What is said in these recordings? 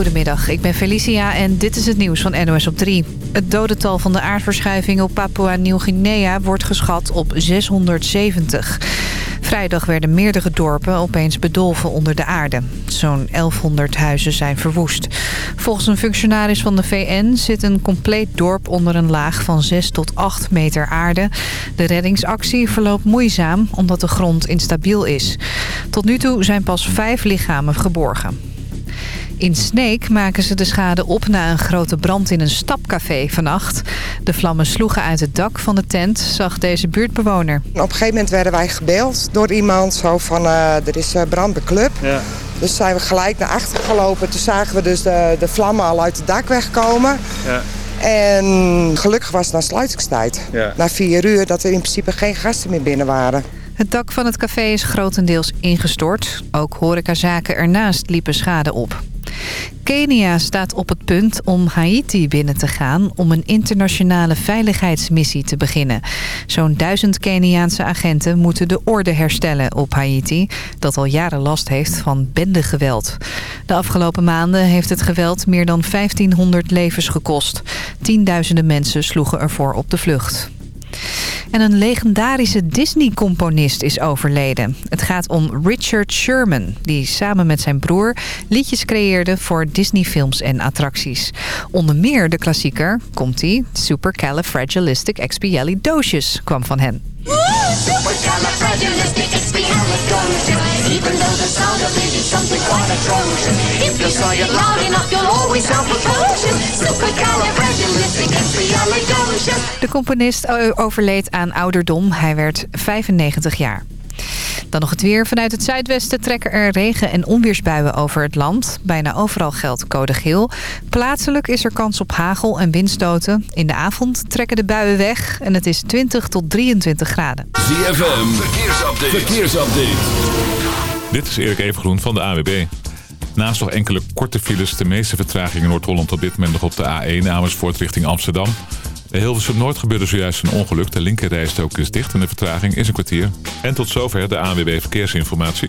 Goedemiddag, ik ben Felicia en dit is het nieuws van NOS op 3. Het dodental van de aardverschuiving op Papua Nieuw-Guinea wordt geschat op 670. Vrijdag werden meerdere dorpen opeens bedolven onder de aarde. Zo'n 1100 huizen zijn verwoest. Volgens een functionaris van de VN zit een compleet dorp onder een laag van 6 tot 8 meter aarde. De reddingsactie verloopt moeizaam omdat de grond instabiel is. Tot nu toe zijn pas vijf lichamen geborgen. In Sneek maken ze de schade op na een grote brand in een stapcafé vannacht. De vlammen sloegen uit het dak van de tent, zag deze buurtbewoner. Op een gegeven moment werden wij gebeld door iemand zo van uh, er is uh, brand bij club. Ja. Dus zijn we gelijk naar achter gelopen. Toen zagen we dus de, de vlammen al uit het dak wegkomen. Ja. En gelukkig was het dan sluitingstijd. Ja. Na vier uur dat er in principe geen gasten meer binnen waren. Het dak van het café is grotendeels ingestort. Ook horecazaken ernaast liepen schade op. Kenia staat op het punt om Haiti binnen te gaan om een internationale veiligheidsmissie te beginnen. Zo'n duizend Keniaanse agenten moeten de orde herstellen op Haiti, dat al jaren last heeft van bendegeweld. De afgelopen maanden heeft het geweld meer dan 1500 levens gekost. Tienduizenden mensen sloegen ervoor op de vlucht. En een legendarische Disney-componist is overleden. Het gaat om Richard Sherman, die samen met zijn broer liedjes creëerde voor Disney-films en attracties. Onder meer de klassieker, komt-ie, Supercalifragilisticexpialidocious kwam van hen. Even though the sound of it is something quite atrocious. If you say it loud enough, you'll always sound precocious. Supercalifragilisticexpialidocious. De componist overleed aan ouderdom. Hij werd 95 jaar. Dan nog het weer. Vanuit het zuidwesten trekken er regen- en onweersbuien over het land. Bijna overal geldt code geel. Plaatselijk is er kans op hagel en windstoten. In de avond trekken de buien weg en het is 20 tot 23 graden. ZFM, verkeersupdate. verkeersupdate. Dit is Erik Evengroen van de AWB. Naast nog enkele korte files, de meeste vertragingen in Noord-Holland op dit moment nog op de A1 Amersfoort richting Amsterdam. Bij Hilversum Noord gebeurde zojuist een ongeluk. De linkerrijstok is dicht en de vertraging is een kwartier. En tot zover de ANWB Verkeersinformatie.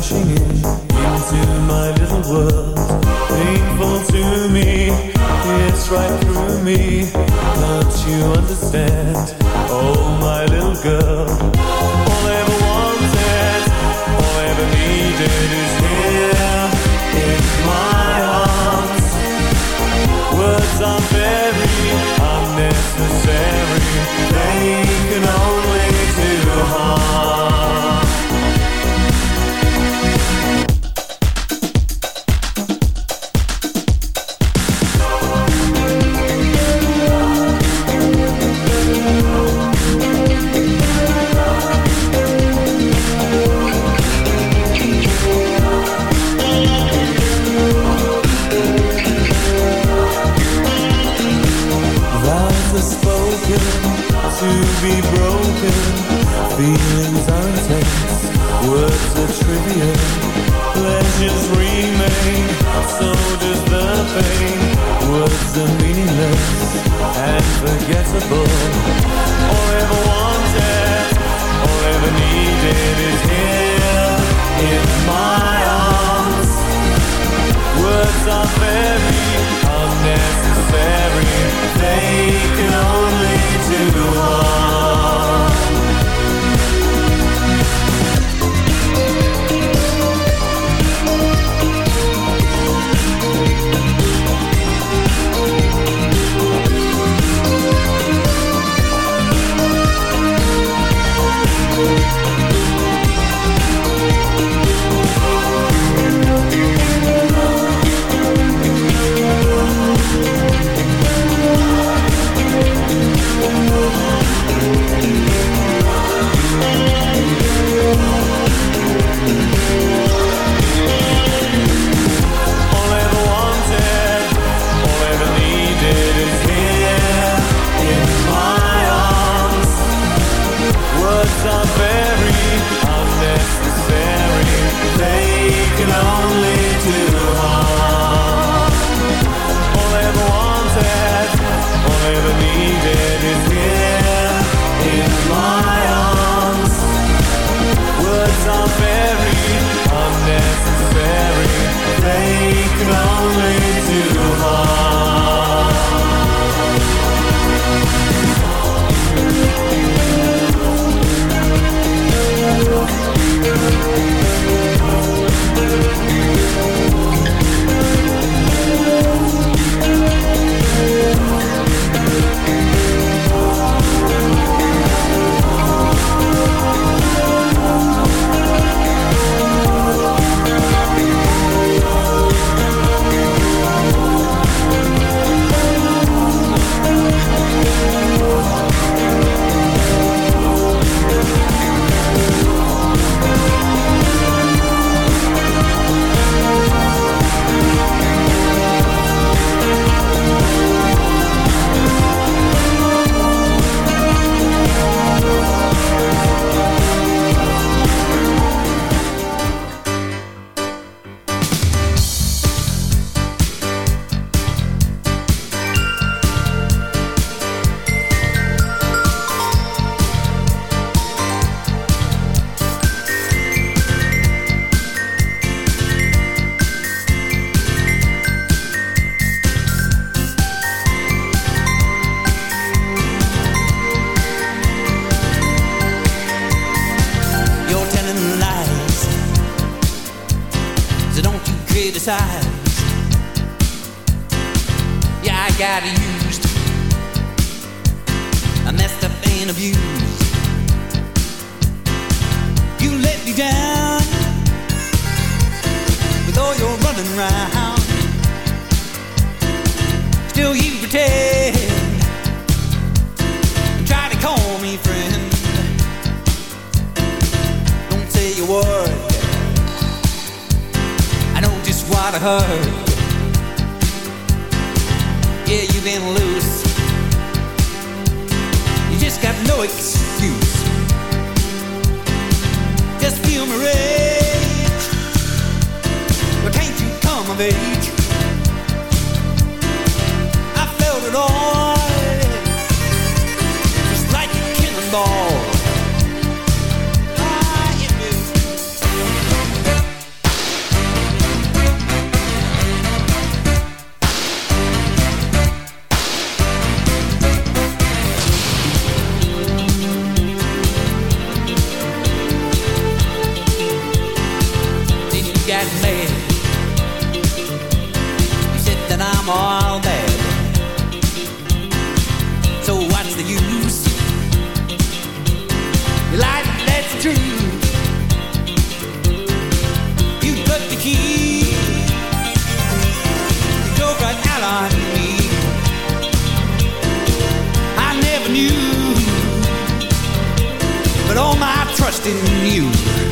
crashing in into my little world. Painful to me, it's right through me. Don't you understand? Oh, my little girl. Yeah, I got used, I messed up and abused. her trust in you.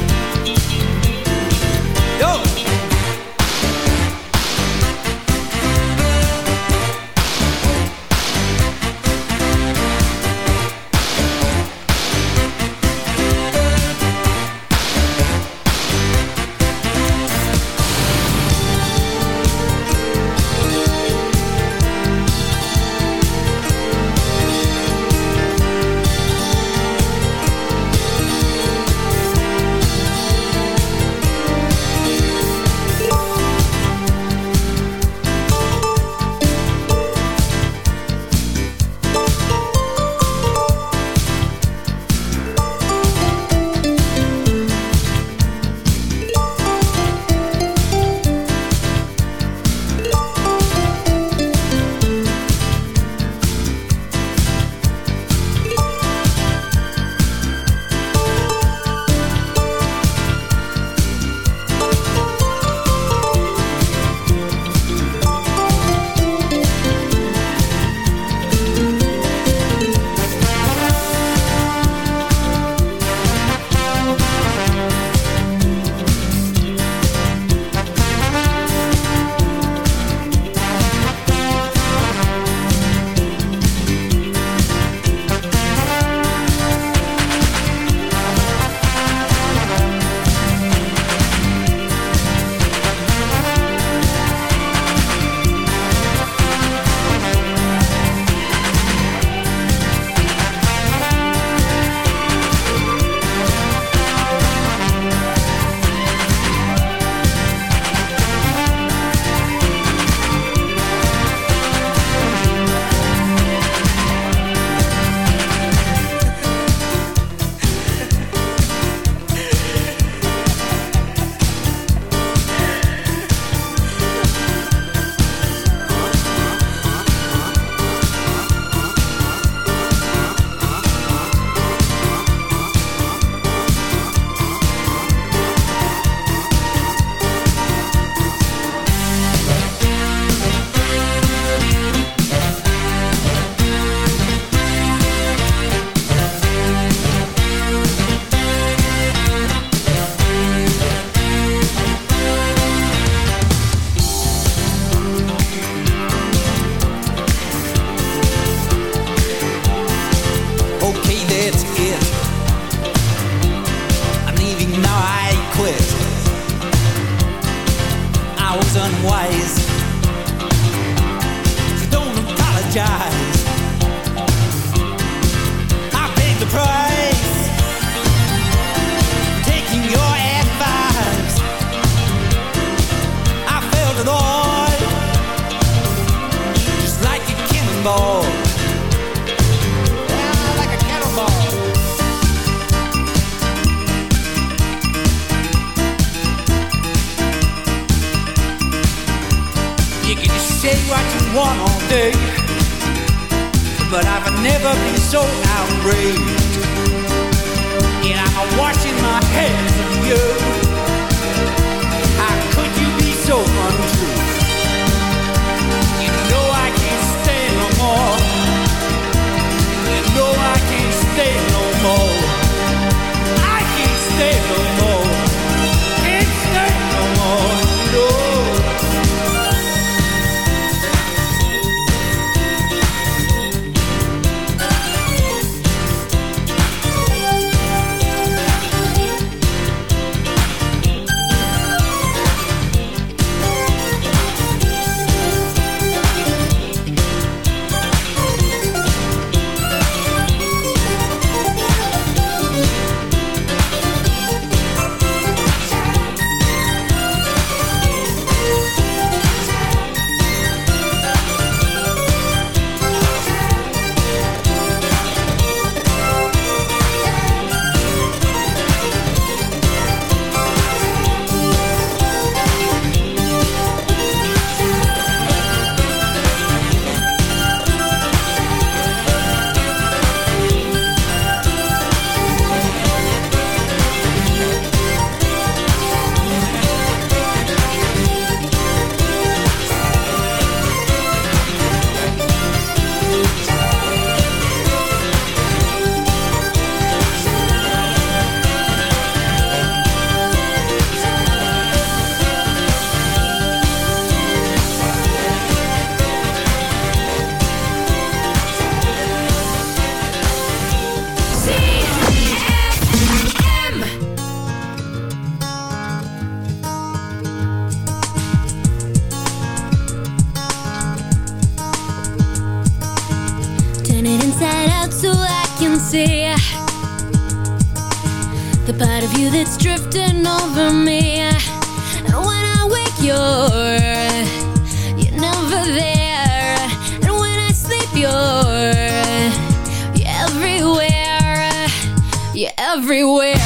Everywhere.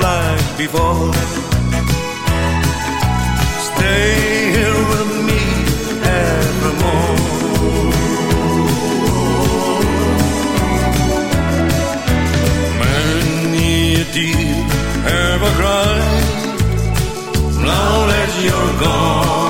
like before. Stay here with me evermore. Many a deed ever cried now that you're gone.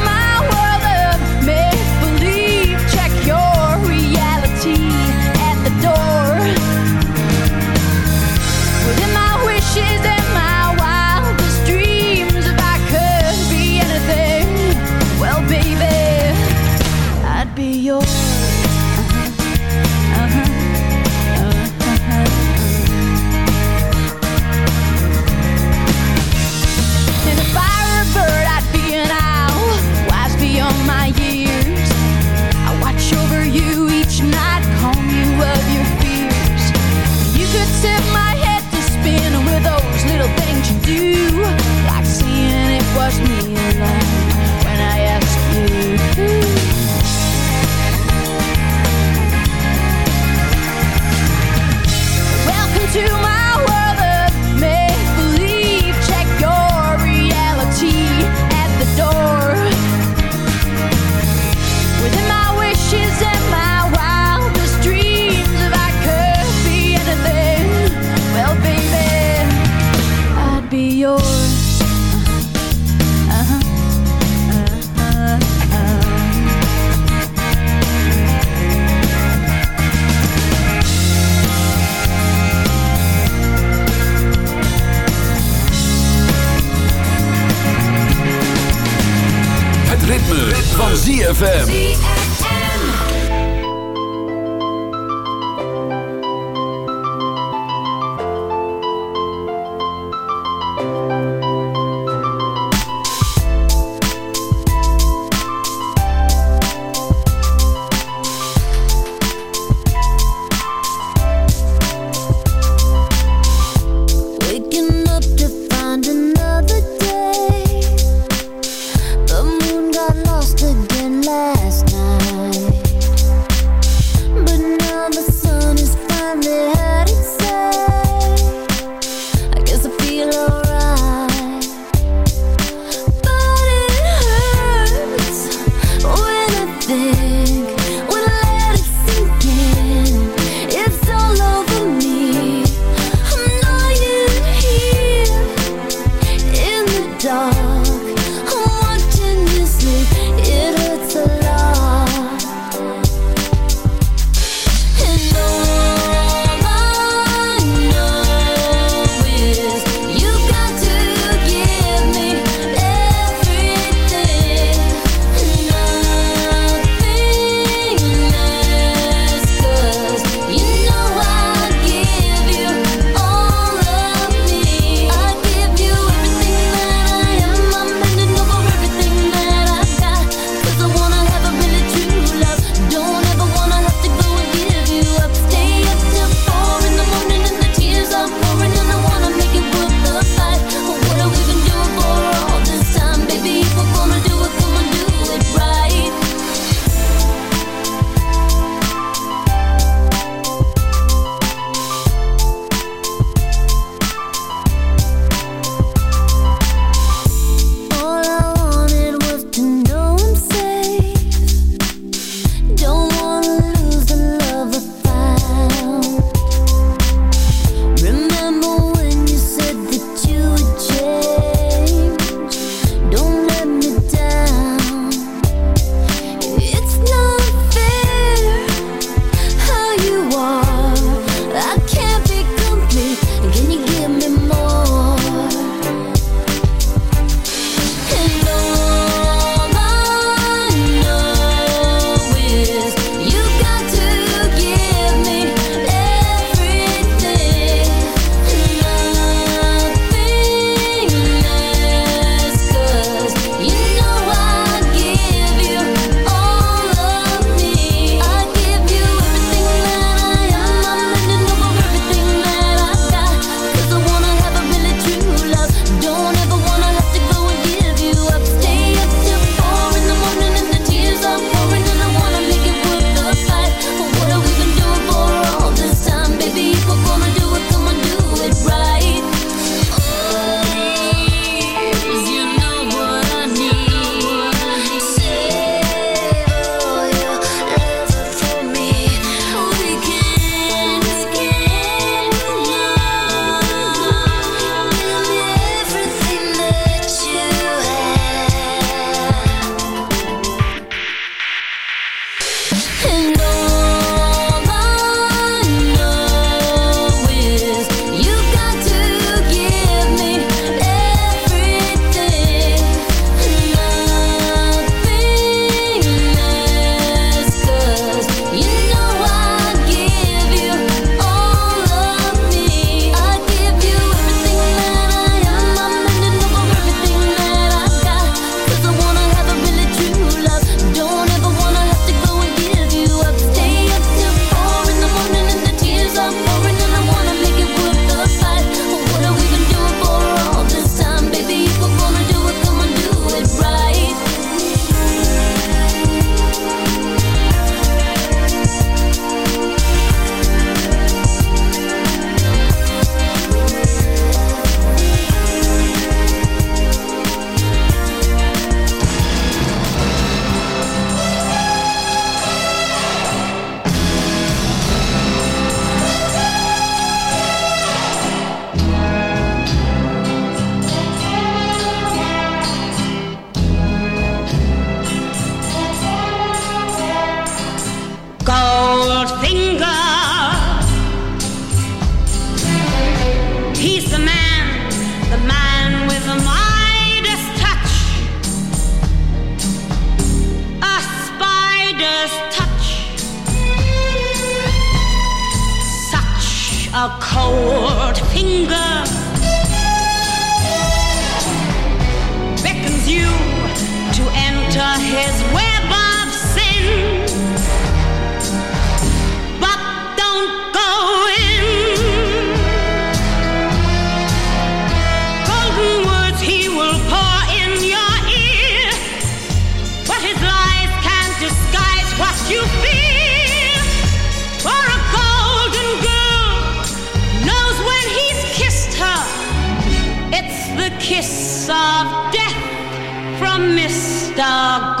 a cold finger beckons you to enter his way. dog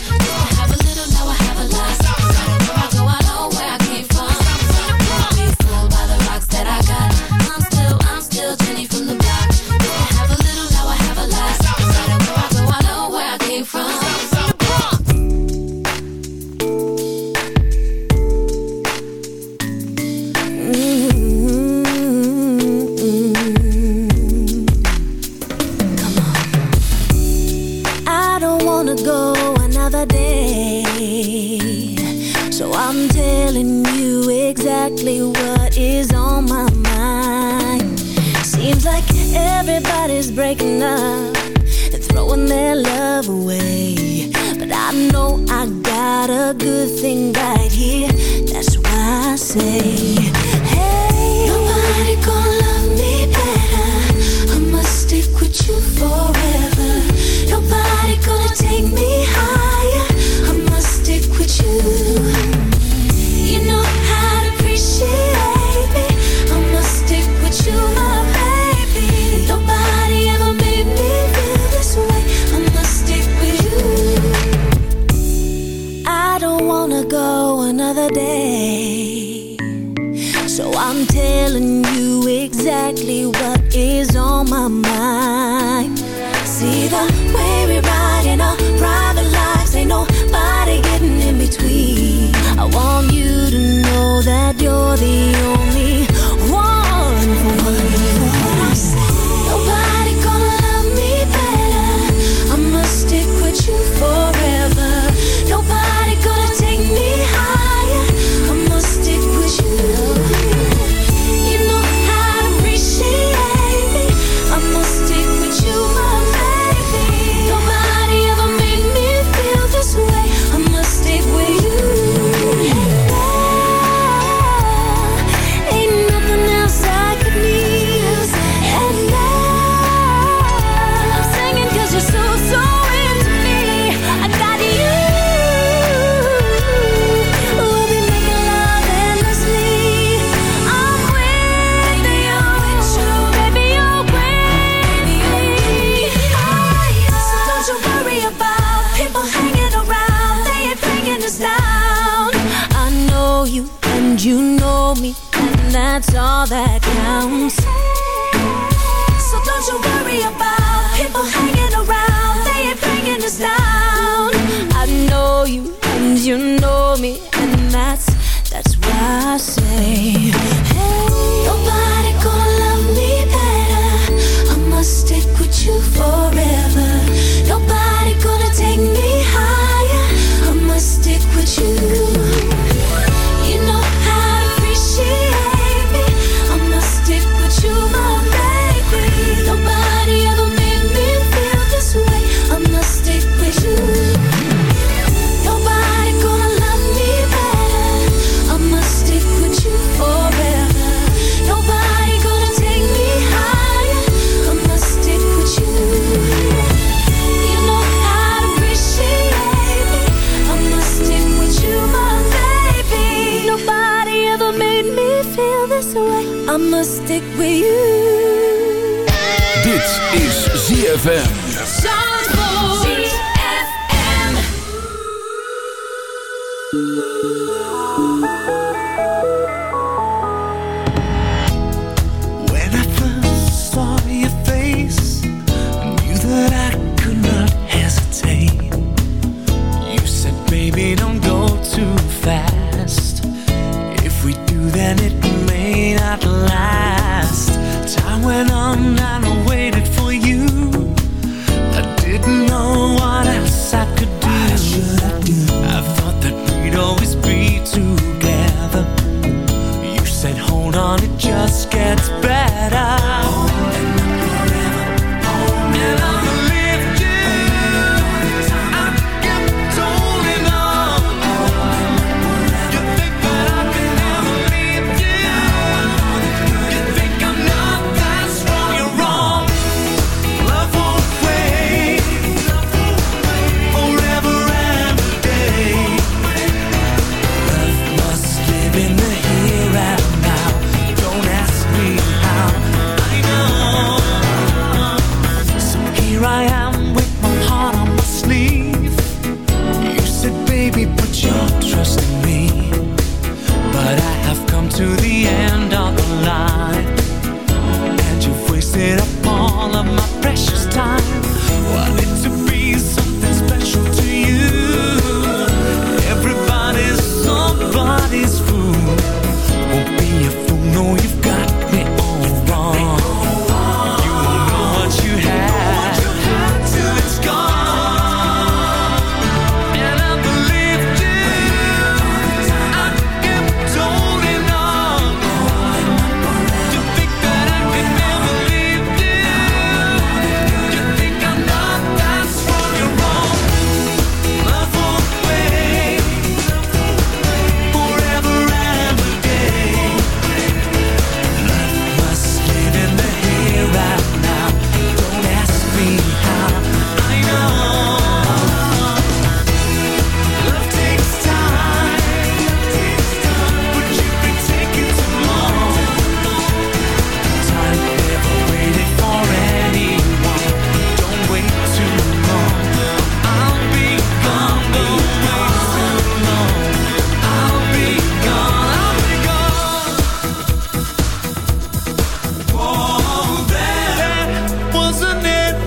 Why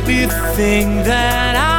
wasn't that I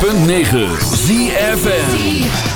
106.9 ZFN